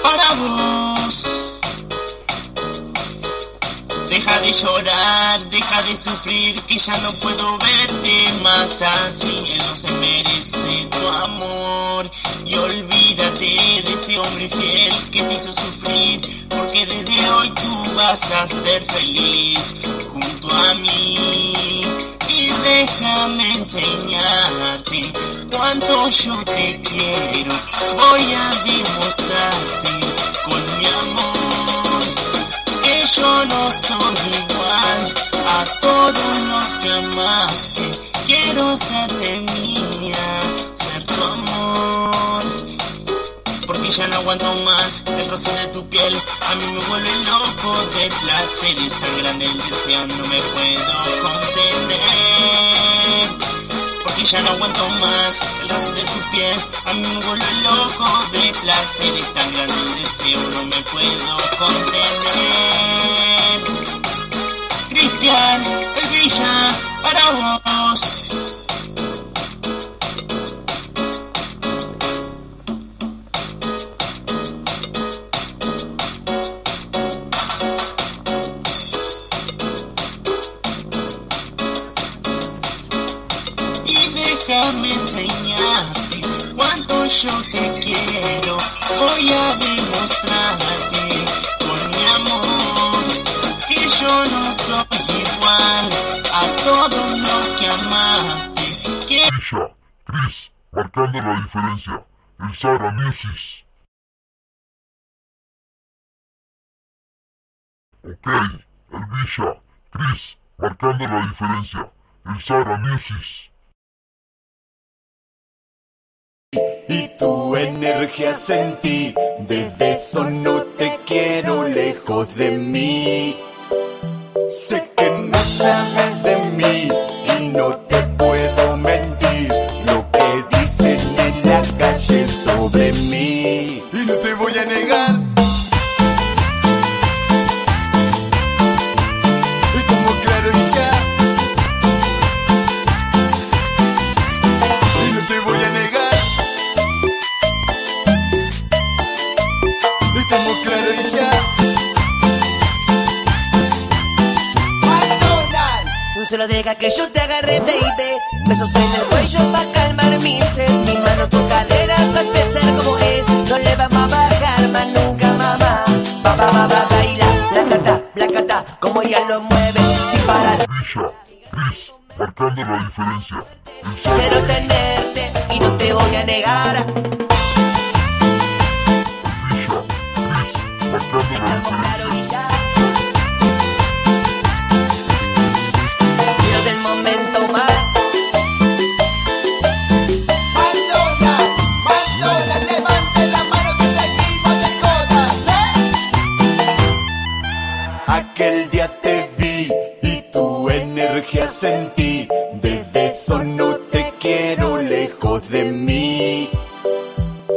para vos. Deja de llorar, deja de sufrir, que ya no puedo verte más así. Él no se merece tu amor. Y olvídate de ese hombre fiel que te hizo sufrir, porque desde hoy tú vas a ser feliz junto a mí. Y déjame enseñarte cuánto yo te quiero. Voy a más el roce de tu piel. A mí me vuelve loco de placer. Es tan grande el deseo, no me puedo contener. Porque ya no aguanto más el roce de tu piel. A mí me vuelve loco de placer. Es tan grande el deseo, no me puedo contener. Cristian, el Villa, para vos. Yo te quiero. Voy a demostrarte con mi amor que yo no soy igual a todo lo que amaste. Que Villa, Chris, marcando la diferencia. El Sara Music. Ok, el Villa, Chris, marcando la diferencia. El Sara Music. Y tu energía sentí. Desde eso no te quiero lejos de mí. Sé que no sabes Que yo te agarre, baby. Besos en el cuello pa' calmar mi sed. Mi mano, tu cadera pa' empezar como es. No le vamos a bajar más nunca, mamá. Pa, pa, pa, pa, baila, placata, placata. Como ella lo mueve sin parar. Villa, Chris, marcando la diferencia. Quiero tenerte y no te voy a negar. Villa, Chris, marcando la diferencia. Aquel día te vi y tu energía sentí. Desde eso no te quiero lejos de mí.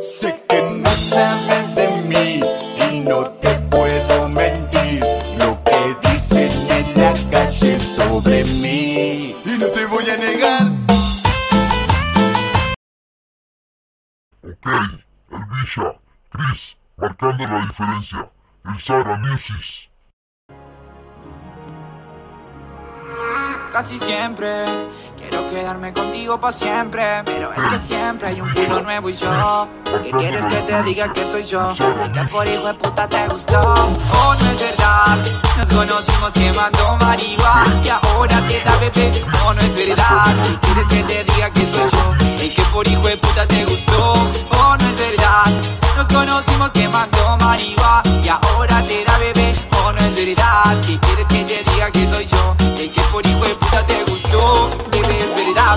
Sé que no sabes de mí y no te puedo mentir. Lo que dicen en la calle sobre mí. Y no te voy a negar. Ok, el Villa, Chris, marcando la diferencia. El Sara Music. Casi siempre. Quiero quedarme contigo para siempre, pero es que siempre hay un culo nuevo y yo. ¿Qué quieres que te diga que soy yo? El que por hijo de puta te gustó. Oh, no es verdad, nos conocimos quemando marihuana y ahora te da bebé. Oh, no es verdad, ¿qué quieres que te diga que soy yo? El que por hijo de puta te gustó. Oh, no es verdad, nos conocimos quemando marihuana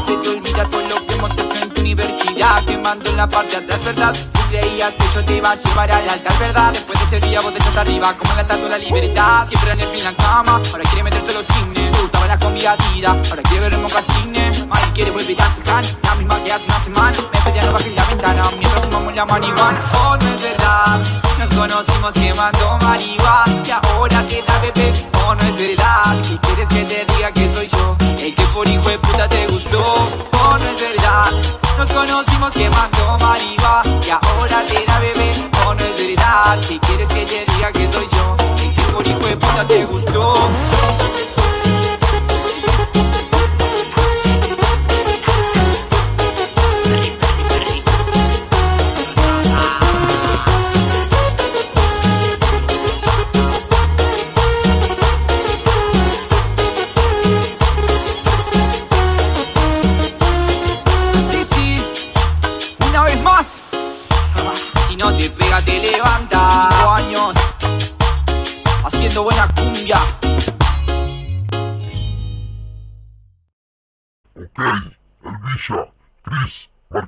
se te olvida todo lo que hemos hecho en tu universidad. Quemando en la parte de atrás, ¿verdad? Tú creías que yo te iba a llevar al altar, ¿verdad? Después de ese día vos te echas arriba, como la estatua de la libertad. Siempre en el fin la cama, ahora quiere meterte los cines. Gustaba la comida ahora quiere ver en mocasines. Mari quiere volver a secar, la misma que hace una semana. Me pedía no bajar la ventana, mientras fumamos la marihuana. Oh, no es verdad, nos conocimos quemando marihuana. Y ahora queda bebé, oh, no es verdad. ¿Qué quieres que te diga que soy yo? El que por hijo de puta te gustó. Oh, no es verdad, Nos conocimos quemando marihuana y ahora te da bebé. O no es verdad, si quieres que te diga que soy yo, y que por hijo de puta te gustó.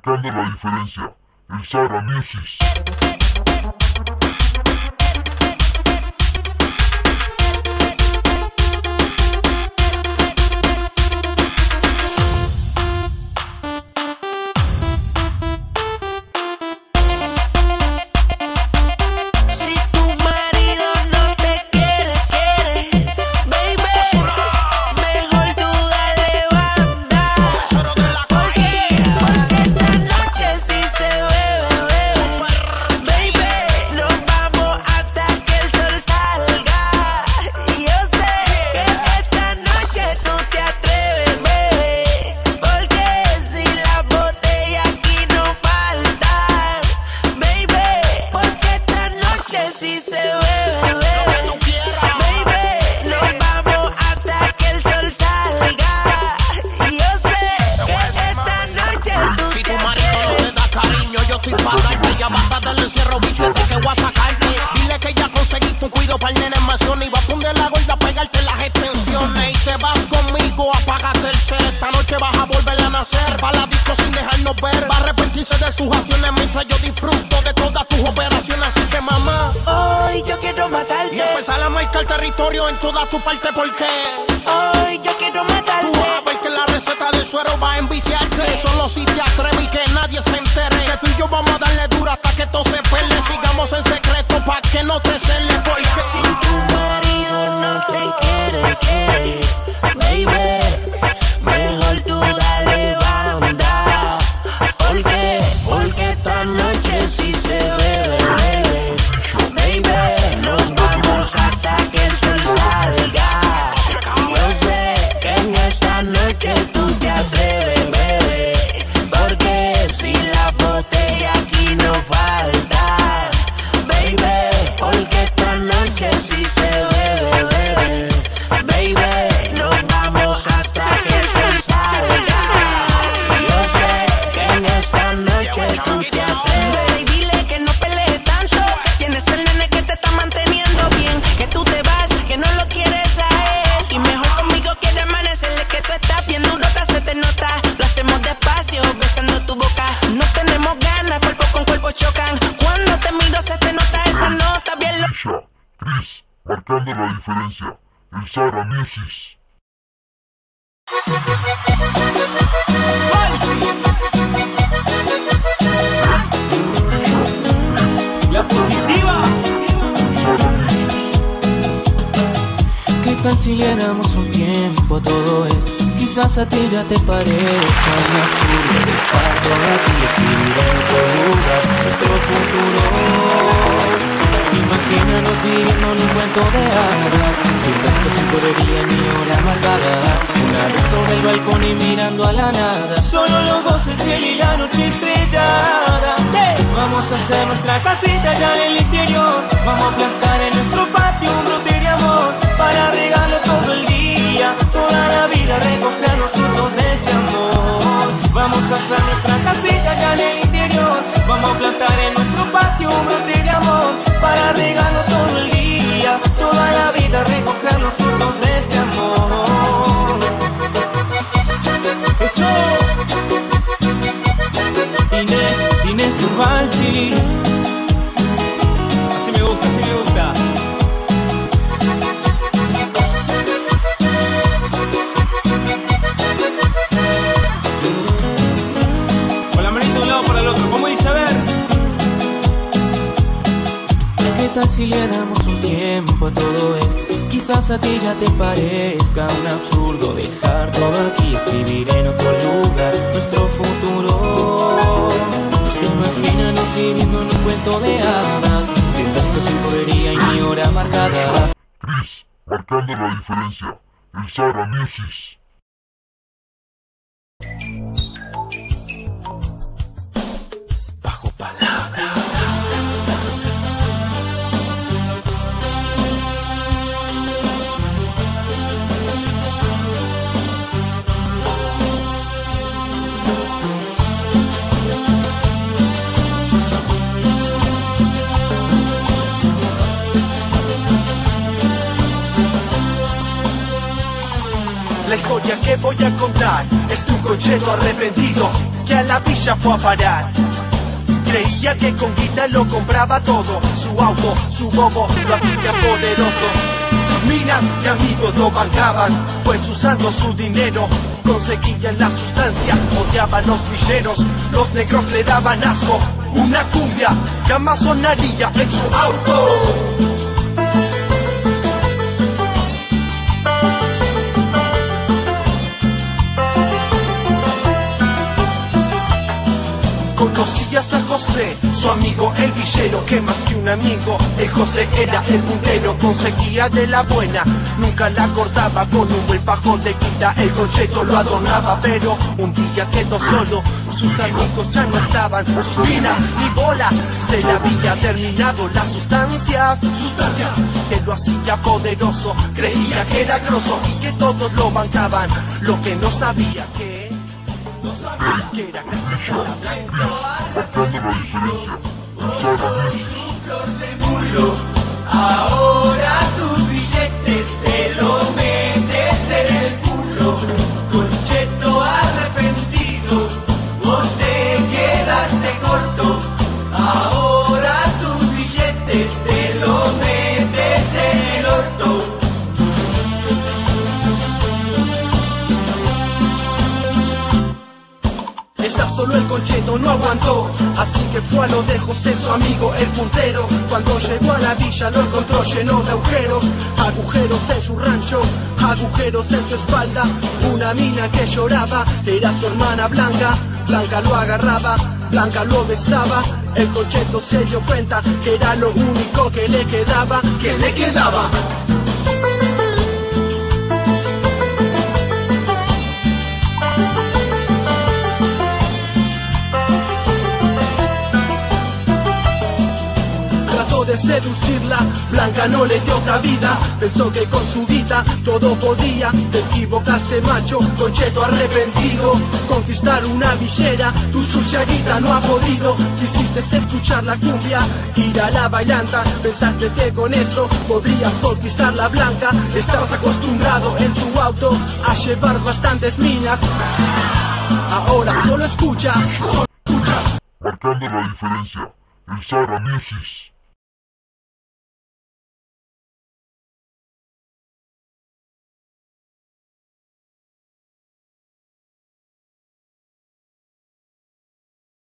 Marcando la diferencia. El Sara Music. Nacer. Pa' la disco sin dejarnos ver. Va a arrepentirse de sus acciones mientras yo disfruto de todas tus operaciones. Así que mamá, Hoy yo quiero y matarte. empezar a marcar territorio en toda tu parte porque Hoy yo quiero tú matarte. vas a ver que la receta del suero va a enviciarte. Solo si te atreves y que nadie se entere. Que tú y yo vamos a darle dura hasta que todo se pele. Sigamos en secreto pa' que no te cele El Sara Music. La positiva. ¿Qué tal si le damos un tiempo a todo esto? Quizás a ti ya te parezca un absurdo dejar todo aquí escribir en lugar nuestro futuro. Imagínanos viviendo en un cuento de hadas, sin gasto, sin correría ni hora marcada. Una vez sobre el balcón y mirando a la nada. Solo los dos, el cielo y la noche estrellada. Vamos a hacer nuestra casita allá en el interior. Vamos a plantar en nuestro patio un brote de amor para regarlo todo el día, toda la vida, recoger los frutos de este amor. Vamos a hacer nuestra casita allá en el interior. Vamos a plantar en nuestro patio un brote Ubalsi. Así me gusta, así me gusta. Con la manita de un lado para el otro, ¿cómo dice a ver? ¿Qué tal si le damos un tiempo a todo esto? Quizás a ti ya te parezca un absurdo dejar todo aquí, escribir en otro lugar nuestro futuro estás viviendo un cuento de hadas. Sientas que se correría y mi hora marcada. Chris, marcando la diferencia. El Sara Music. La historia que voy a contar es de un concheto arrepentido que a la villa fue a parar. Creía que con guita lo compraba todo, su auto, su bobo, lo hacía poderoso. Sus minas y amigos lo bancaban, pues usando su dinero conseguían la sustancia. Odiaban los villeros, los negros le daban asco. Una cumbia jamás sonaría en su auto. Su amigo el villero, que más que un amigo, el José era el puntero, conseguía de la buena, nunca la cortaba con un buen pajón de quita, el concheto lo adornaba, pero un día quedó solo, sus amigos ya no estaban, sus minas ni bola, se le había terminado la sustancia, sustancia, que lo hacía poderoso, creía que era grosso y que todos lo bancaban, lo que no sabía que... No sabía que era la blanca. Marcando la diferencia. No aguantó. Así que fue a lo de José, su amigo, el puntero. Cuando llegó a la villa lo encontró lleno de agujeros. Agujeros en su rancho, agujeros en su espalda. Una mina que lloraba, era su hermana Blanca. Blanca lo agarraba, Blanca lo besaba. El concheto se dio cuenta que era lo único que le quedaba Que le quedaba seducirla, Blanca no le dio cabida Pensó que con su vida todo podía. Te equivocaste macho, concheto arrepentido. Conquistar una villera, tu sucia guita no ha podido. Quisiste escuchar la cumbia, ir a la bailanta. Pensaste que con eso podrías conquistar la blanca. Estabas acostumbrado en tu auto a llevar bastantes minas. Ahora solo escuchas. Marcando la diferencia. El Music.